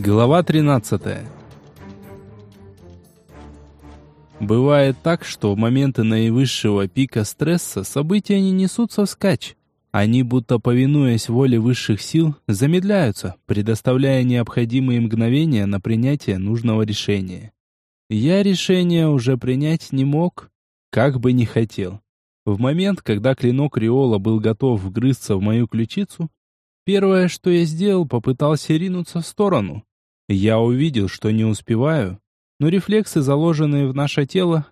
Глава 13. Бывает так, что в моменты наивысшего пика стресса события не несутся вскачь. Они, будто повинуясь воле высших сил, замедляются, предоставляя необходимые мгновения на принятие нужного решения. Я решение уже принять не мог, как бы не хотел. В момент, когда клинок Риола был готов вгрызться в мою ключицу, первое, что я сделал, попытался ринуться в сторону. Я увидел, что не успеваю, но рефлексы, заложенные в наше тело,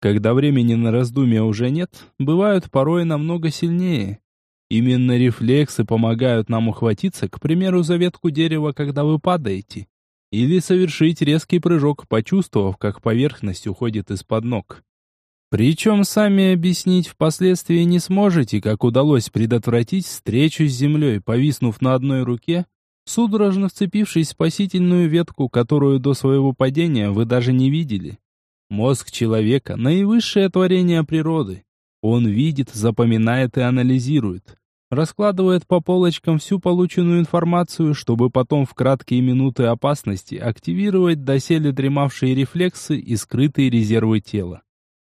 когда времени на раздумья уже нет, бывают порой намного сильнее. Именно рефлексы помогают нам ухватиться, к примеру, за ветку дерева, когда вы падаете, или совершить резкий прыжок, почувствовав, как поверхность уходит из-под ног. Причем сами объяснить впоследствии не сможете, как удалось предотвратить встречу с землей, повиснув на одной руке судорожно вцепившись в спасительную ветку, которую до своего падения вы даже не видели. Мозг человека – наивысшее творение природы. Он видит, запоминает и анализирует. Раскладывает по полочкам всю полученную информацию, чтобы потом в краткие минуты опасности активировать доселе дремавшие рефлексы и скрытые резервы тела.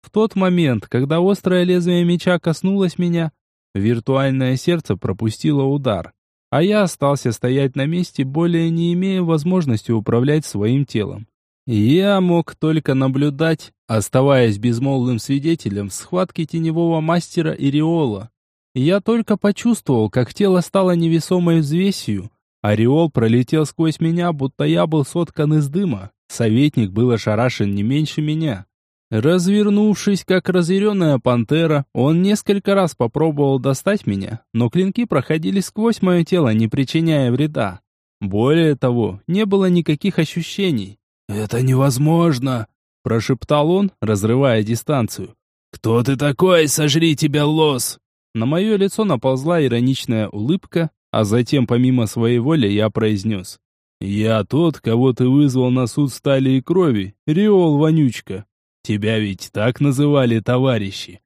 В тот момент, когда острое лезвие меча коснулось меня, виртуальное сердце пропустило удар – а я остался стоять на месте, более не имея возможности управлять своим телом. Я мог только наблюдать, оставаясь безмолвным свидетелем схватки теневого мастера Ириола. Я только почувствовал, как тело стало невесомой взвесью. Ореол пролетел сквозь меня, будто я был соткан из дыма. Советник был ошарашен не меньше меня. Развернувшись, как разъяренная пантера, он несколько раз попробовал достать меня, но клинки проходили сквозь мое тело, не причиняя вреда. Более того, не было никаких ощущений. «Это невозможно!» – прошептал он, разрывая дистанцию. «Кто ты такой? Сожри тебя, лос!» На мое лицо наползла ироничная улыбка, а затем, помимо своей воли, я произнес. «Я тот, кого ты вызвал на суд стали и крови, Риол Вонючка. Тебя ведь так называли товарищи.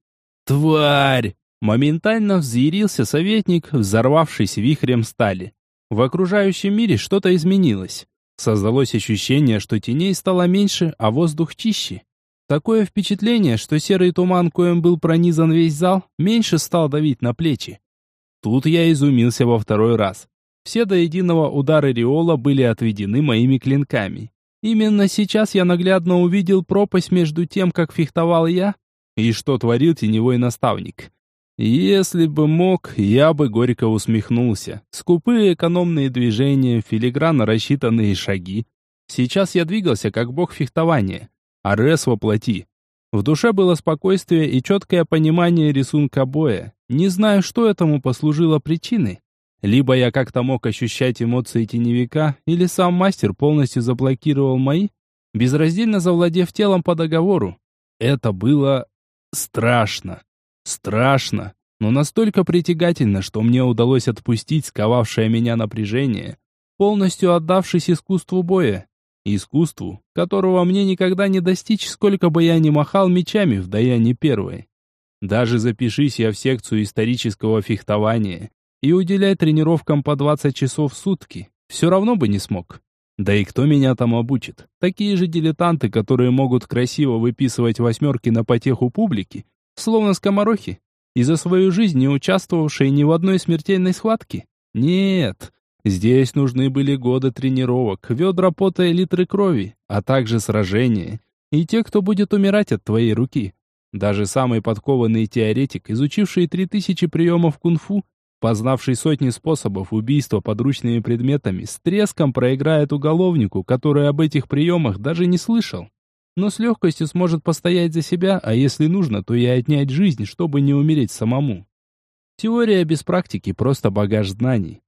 Тварь! Моментально взъярился советник, взорвавшись вихрем стали. В окружающем мире что-то изменилось. Создалось ощущение, что теней стало меньше, а воздух чище. Такое впечатление, что серый туман, коем был пронизан весь зал, меньше стал давить на плечи. Тут я изумился во второй раз. Все до единого удары Риола были отведены моими клинками. Именно сейчас я наглядно увидел пропасть между тем, как фехтовал я, и что творил теневой наставник. Если бы мог, я бы горько усмехнулся. Скупые экономные движения, филигранно рассчитанные шаги. Сейчас я двигался, как бог фехтования. Арес воплоти. В душе было спокойствие и четкое понимание рисунка боя. Не знаю, что этому послужило причиной. Либо я как-то мог ощущать эмоции теневика, или сам мастер полностью заблокировал мои, безраздельно завладев телом по договору. Это было страшно. Страшно, но настолько притягательно, что мне удалось отпустить сковавшее меня напряжение, полностью отдавшись искусству боя. Искусству, которого мне никогда не достичь, сколько бы я ни махал мечами в Даяне Первой. Даже запишись я в секцию исторического фехтования, и уделять тренировкам по 20 часов в сутки, все равно бы не смог. Да и кто меня там обучит? Такие же дилетанты, которые могут красиво выписывать восьмерки на потеху публики, словно скоморохи, и за свою жизнь не участвовавшие ни в одной смертельной схватке? Нет, здесь нужны были годы тренировок, ведра пота и литры крови, а также сражения, и те, кто будет умирать от твоей руки. Даже самый подкованный теоретик, изучивший 3000 приемов кунг-фу, познавший сотни способов убийства подручными предметами, с треском проиграет уголовнику, который об этих приемах даже не слышал. Но с легкостью сможет постоять за себя, а если нужно, то и отнять жизнь, чтобы не умереть самому. Теория без практики – просто багаж знаний.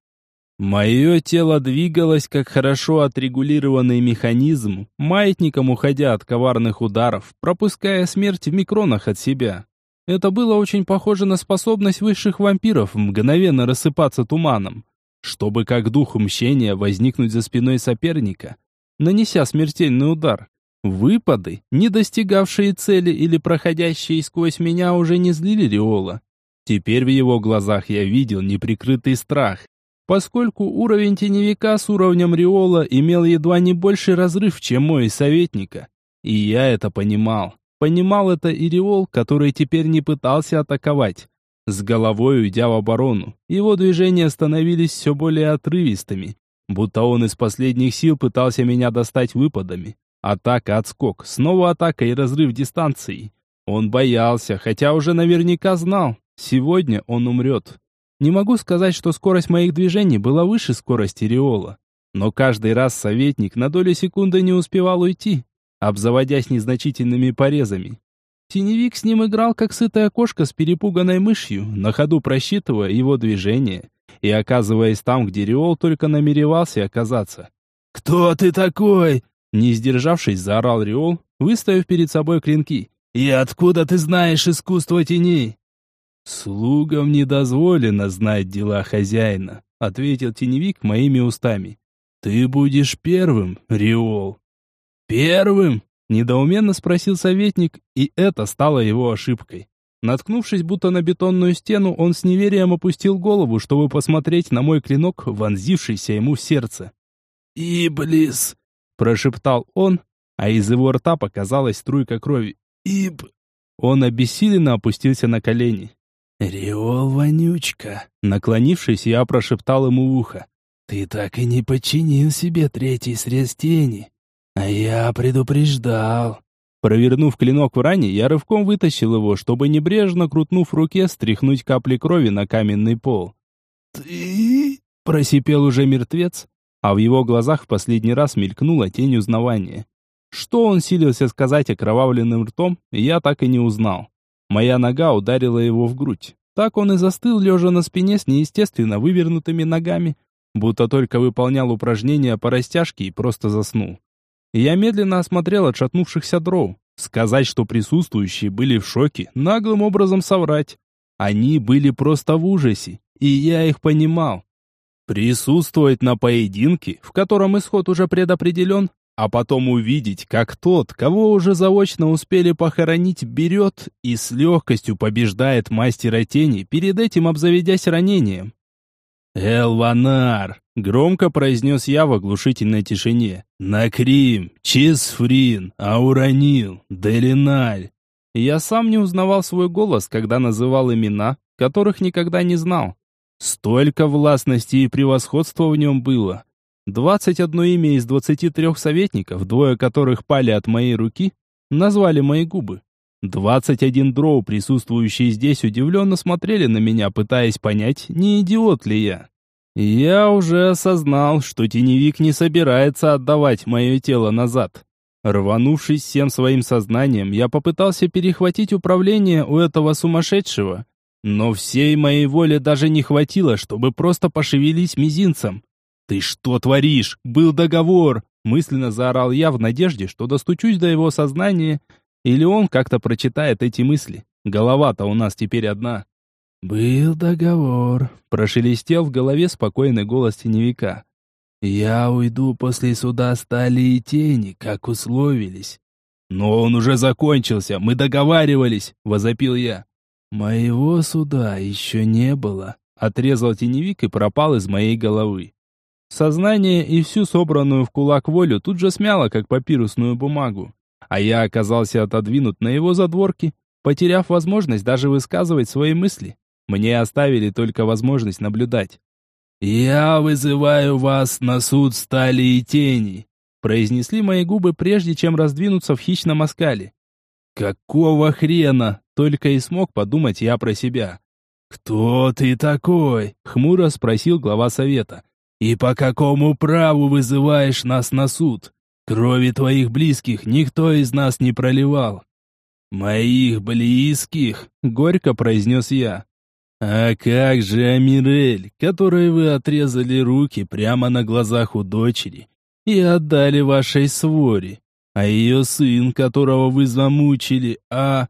Мое тело двигалось, как хорошо отрегулированный механизм, маятником уходя от коварных ударов, пропуская смерть в микронах от себя. Это было очень похоже на способность высших вампиров мгновенно рассыпаться туманом, чтобы как дух мщения возникнуть за спиной соперника, нанеся смертельный удар. Выпады, не достигавшие цели или проходящие сквозь меня, уже не злили Риола. Теперь в его глазах я видел неприкрытый страх. поскольку уровень теневика с уровнем Риола имел едва не больший разрыв, чем мой советника. И я это понимал. Понимал это и Риол, который теперь не пытался атаковать. С головой уйдя в оборону, его движения становились все более отрывистыми, будто он из последних сил пытался меня достать выпадами. Атака, отскок, снова атака и разрыв дистанции. Он боялся, хотя уже наверняка знал, сегодня он умрет. Не могу сказать, что скорость моих движений была выше скорости Риола. Но каждый раз советник на долю секунды не успевал уйти, обзаводясь незначительными порезами. Теневик с ним играл, как сытая кошка с перепуганной мышью, на ходу просчитывая его движения и оказываясь там, где Риол только намеревался оказаться. «Кто ты такой?» Не сдержавшись, заорал Риол, выставив перед собой клинки. «И откуда ты знаешь искусство теней?» «Слугам не дозволено знать дела хозяина», — ответил теневик моими устами. «Ты будешь первым, Риол». «Первым?» — недоуменно спросил советник, и это стало его ошибкой. Наткнувшись будто на бетонную стену, он с неверием опустил голову, чтобы посмотреть на мой клинок, вонзившийся ему в сердце. «Иблис!» — прошептал он, а из его рта показалась струйка крови. «Иб...» Он обессиленно опустился на колени. «Риол, вонючка!» Наклонившись, я прошептал ему в ухо. «Ты так и не подчинил себе третий срез тени, я предупреждал». Провернув клинок в ране, я рывком вытащил его, чтобы небрежно, крутнув в руке, стряхнуть капли крови на каменный пол. «Ты...» — просипел уже мертвец, а в его глазах в последний раз мелькнула тень узнавания. Что он силился сказать окровавленным ртом, я так и не узнал. Моя нога ударила его в грудь. Так он и застыл, лежа на спине с неестественно вывернутыми ногами, будто только выполнял упражнения по растяжке и просто заснул. Я медленно осмотрел отшатнувшихся дроу. Сказать, что присутствующие были в шоке, наглым образом соврать. Они были просто в ужасе, и я их понимал. Присутствовать на поединке, в котором исход уже предопределен, а потом увидеть, как тот, кого уже заочно успели похоронить, берет и с легкостью побеждает мастера тени, перед этим обзаведясь ранением. «Элванар!» — громко произнес я в оглушительной тишине. «Накрим! Чисфрин! Ауранил! Делиналь!» Я сам не узнавал свой голос, когда называл имена, которых никогда не знал. Столько властности и превосходства в нем было, Двадцать одно имя из двадцати трех советников, двое которых пали от моей руки, назвали мои губы. Двадцать один дроу, присутствующие здесь, удивленно смотрели на меня, пытаясь понять, не идиот ли я. Я уже осознал, что теневик не собирается отдавать мое тело назад. Рванувшись всем своим сознанием, я попытался перехватить управление у этого сумасшедшего. Но всей моей воли даже не хватило, чтобы просто пошевелить мизинцем. «Ты что творишь? Был договор!» Мысленно заорал я в надежде, что достучусь до его сознания, или он как-то прочитает эти мысли. Голова-то у нас теперь одна. «Был договор», — прошелестел в голове спокойный голос теневика. «Я уйду после суда стали и тени, как условились». «Но он уже закончился, мы договаривались», — возопил я. «Моего суда еще не было», — отрезал теневик и пропал из моей головы. Сознание и всю собранную в кулак волю тут же смяло, как папирусную бумагу. А я оказался отодвинут на его задворки, потеряв возможность даже высказывать свои мысли. Мне оставили только возможность наблюдать. «Я вызываю вас на суд стали и тени», произнесли мои губы, прежде чем раздвинуться в хищном оскале. «Какого хрена?» Только и смог подумать я про себя. «Кто ты такой?» — хмуро спросил глава совета. И по какому праву вызываешь нас на суд? Крови твоих близких никто из нас не проливал. Моих близких, горько произнес я. А как же Амирель, которой вы отрезали руки прямо на глазах у дочери и отдали вашей своре? А ее сын, которого вы замучили, а...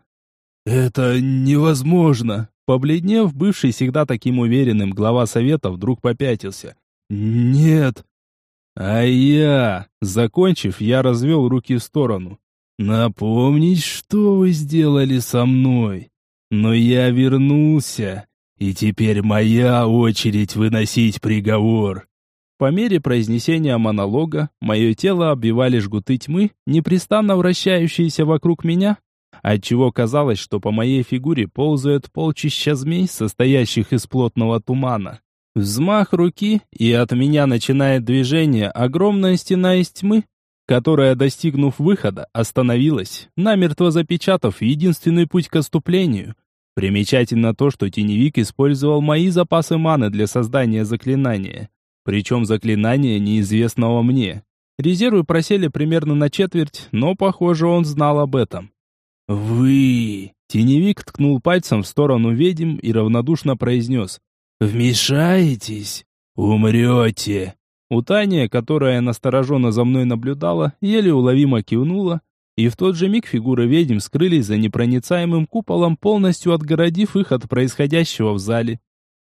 Это невозможно. Побледнев, бывший всегда таким уверенным, глава совета вдруг попятился. «Нет». А я, закончив, я развел руки в сторону. «Напомнить, что вы сделали со мной. Но я вернулся, И теперь моя очередь выносить приговор. По мере произнесения монолога, мое тело обвивали жгуты тьмы, непрестанно вращающиеся вокруг меня, отчего казалось, что по моей фигуре ползают полчища змей, состоящих из плотного тумана. Взмах руки, и от меня начинает движение огромная стена из тьмы, которая, достигнув выхода, остановилась, намертво запечатав единственный путь к отступлению. Примечательно то, что теневик использовал мои запасы маны для создания заклинания. Причем заклинания неизвестного мне. Резервы просели примерно на четверть, но, похоже, он знал об этом. «Вы...» Теневик ткнул пальцем в сторону ведьм и равнодушно произнес. «Вмешаетесь? Умрете!» Утания, которая настороженно за мной наблюдала, еле уловимо кивнула, и в тот же миг фигуры ведьм скрылись за непроницаемым куполом, полностью отгородив их от происходящего в зале.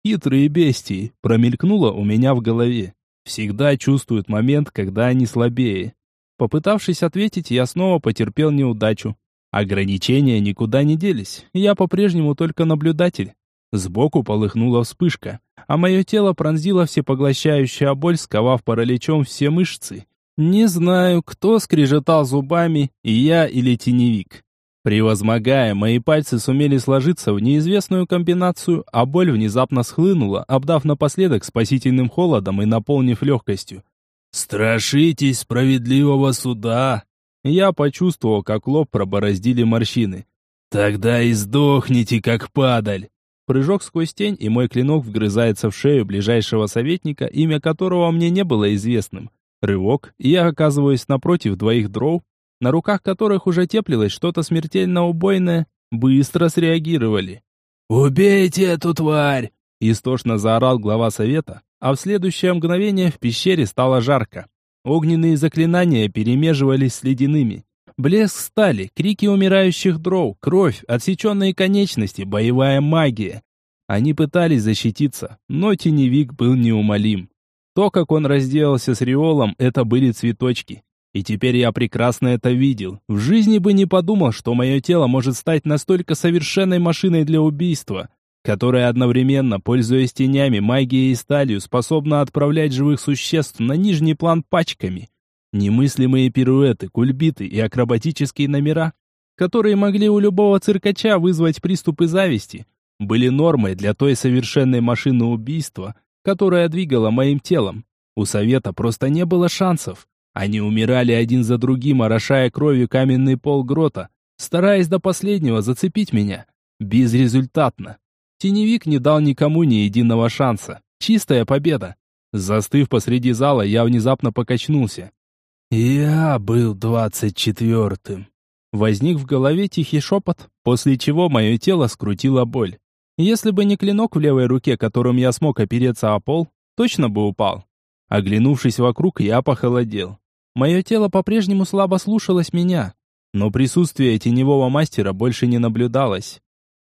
Хитрые бестии, промелькнуло у меня в голове. Всегда чувствуют момент, когда они слабее. Попытавшись ответить, я снова потерпел неудачу. Ограничения никуда не делись, я по-прежнему только наблюдатель. Сбоку полыхнула вспышка, а мое тело пронзила всепоглощающая боль, сковав параличом все мышцы. Не знаю, кто скрежетал зубами, я или теневик. Превозмогая, мои пальцы сумели сложиться в неизвестную комбинацию, а боль внезапно схлынула, обдав напоследок спасительным холодом и наполнив легкостью. «Страшитесь справедливого суда!» Я почувствовал, как лоб пробороздили морщины. «Тогда и сдохните, как падаль!» Прыжок сквозь тень, и мой клинок вгрызается в шею ближайшего советника, имя которого мне не было известным. Рывок, и я оказываюсь напротив двоих дроу, на руках которых уже теплилось что-то смертельно убойное, быстро среагировали. «Убейте эту тварь!» Истошно заорал глава совета, а в следующее мгновение в пещере стало жарко. Огненные заклинания перемеживались с ледяными. Блеск стали, крики умирающих дров, кровь, отсеченные конечности, боевая магия. Они пытались защититься, но теневик был неумолим. То, как он разделался с Риолом, это были цветочки. И теперь я прекрасно это видел. В жизни бы не подумал, что мое тело может стать настолько совершенной машиной для убийства, которая одновременно, пользуясь тенями, магией и сталью, способна отправлять живых существ на нижний план пачками. Немыслимые пируэты, кульбиты и акробатические номера, которые могли у любого циркача вызвать приступы зависти, были нормой для той совершенной машины убийства, которая двигала моим телом. У совета просто не было шансов. Они умирали один за другим, орошая кровью каменный пол грота, стараясь до последнего зацепить меня. Безрезультатно. Теневик не дал никому ни единого шанса. Чистая победа. Застыв посреди зала, я внезапно покачнулся. «Я был двадцать четвертым». Возник в голове тихий шепот, после чего мое тело скрутило боль. Если бы не клинок в левой руке, которым я смог опереться о пол, точно бы упал. Оглянувшись вокруг, я похолодел. Мое тело по-прежнему слабо слушалось меня, но присутствие теневого мастера больше не наблюдалось.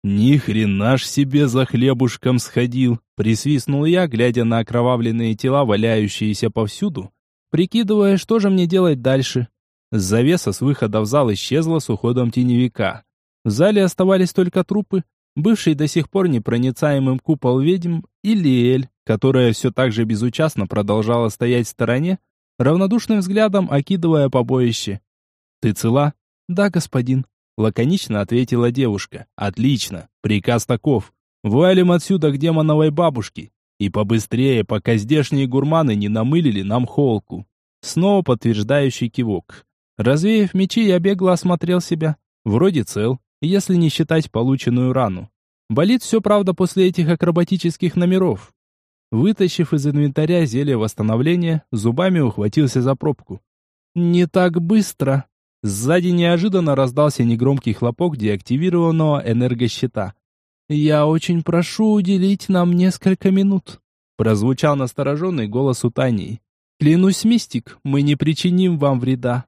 «Ни хрена ж себе за хлебушком сходил!» Присвистнул я, глядя на окровавленные тела, валяющиеся повсюду, прикидывая, что же мне делать дальше. Завеса с выхода в зал исчезла с уходом теневика. В зале оставались только трупы, бывший до сих пор непроницаемым купол ведьм и Лиэль, которая все так же безучастно продолжала стоять в стороне, равнодушным взглядом окидывая побоище. «Ты цела?» «Да, господин», — лаконично ответила девушка. «Отлично, приказ таков. Валим отсюда к демоновой бабушке. И побыстрее, пока здешние гурманы не намылили нам холку. Снова подтверждающий кивок. Развеяв мечи, я бегло осмотрел себя. Вроде цел, если не считать полученную рану. Болит все, правда, после этих акробатических номеров. Вытащив из инвентаря зелье восстановления, зубами ухватился за пробку. «Не так быстро!» Сзади неожиданно раздался негромкий хлопок деактивированного энергощита. «Я очень прошу уделить нам несколько минут», — прозвучал настороженный голос у Тани. «Клянусь, мистик, мы не причиним вам вреда».